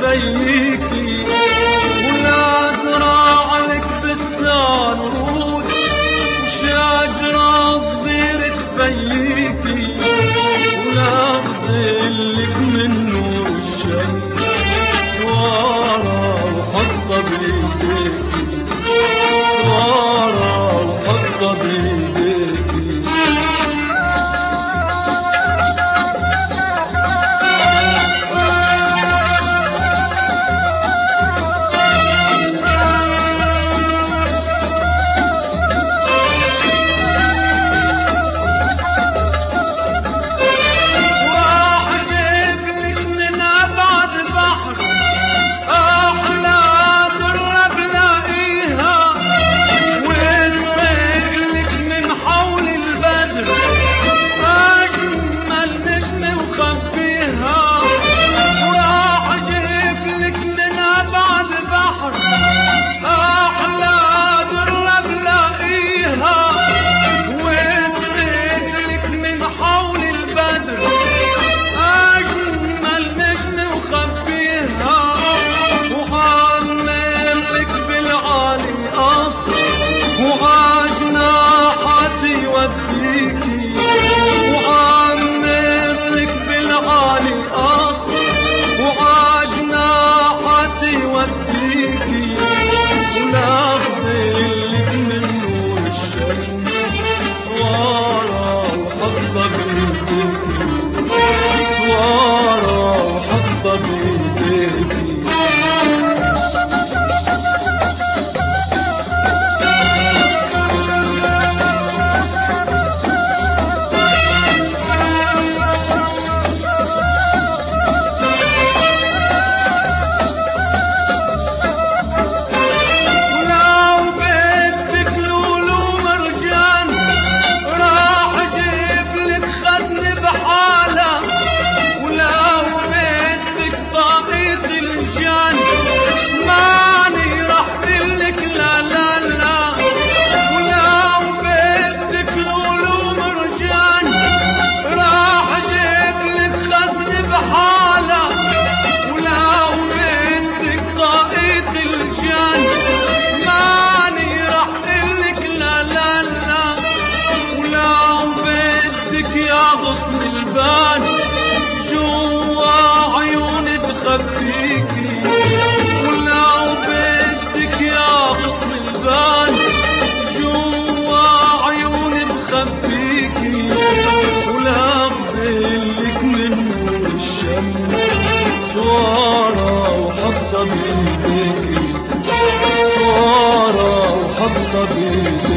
زيكي bakın صوارة وحطها بايديكي صوارة وحطها بايديكي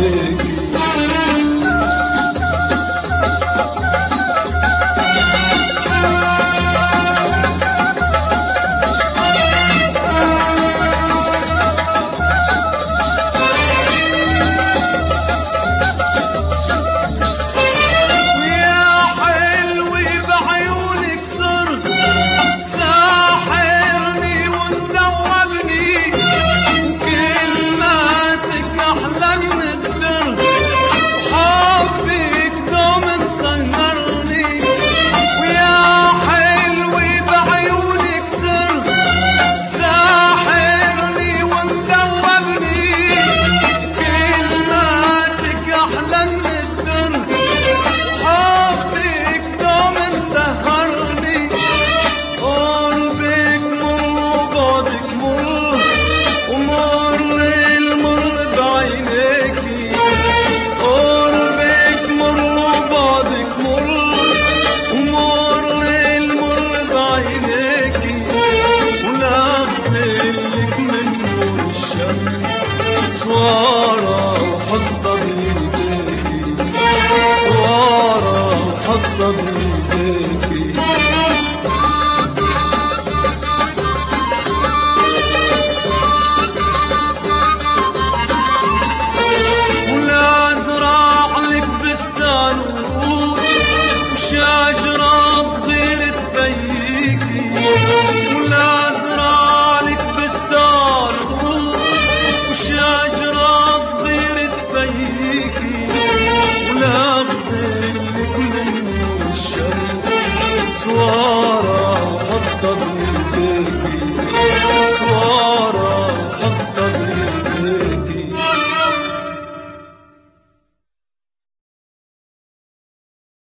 todo mundo.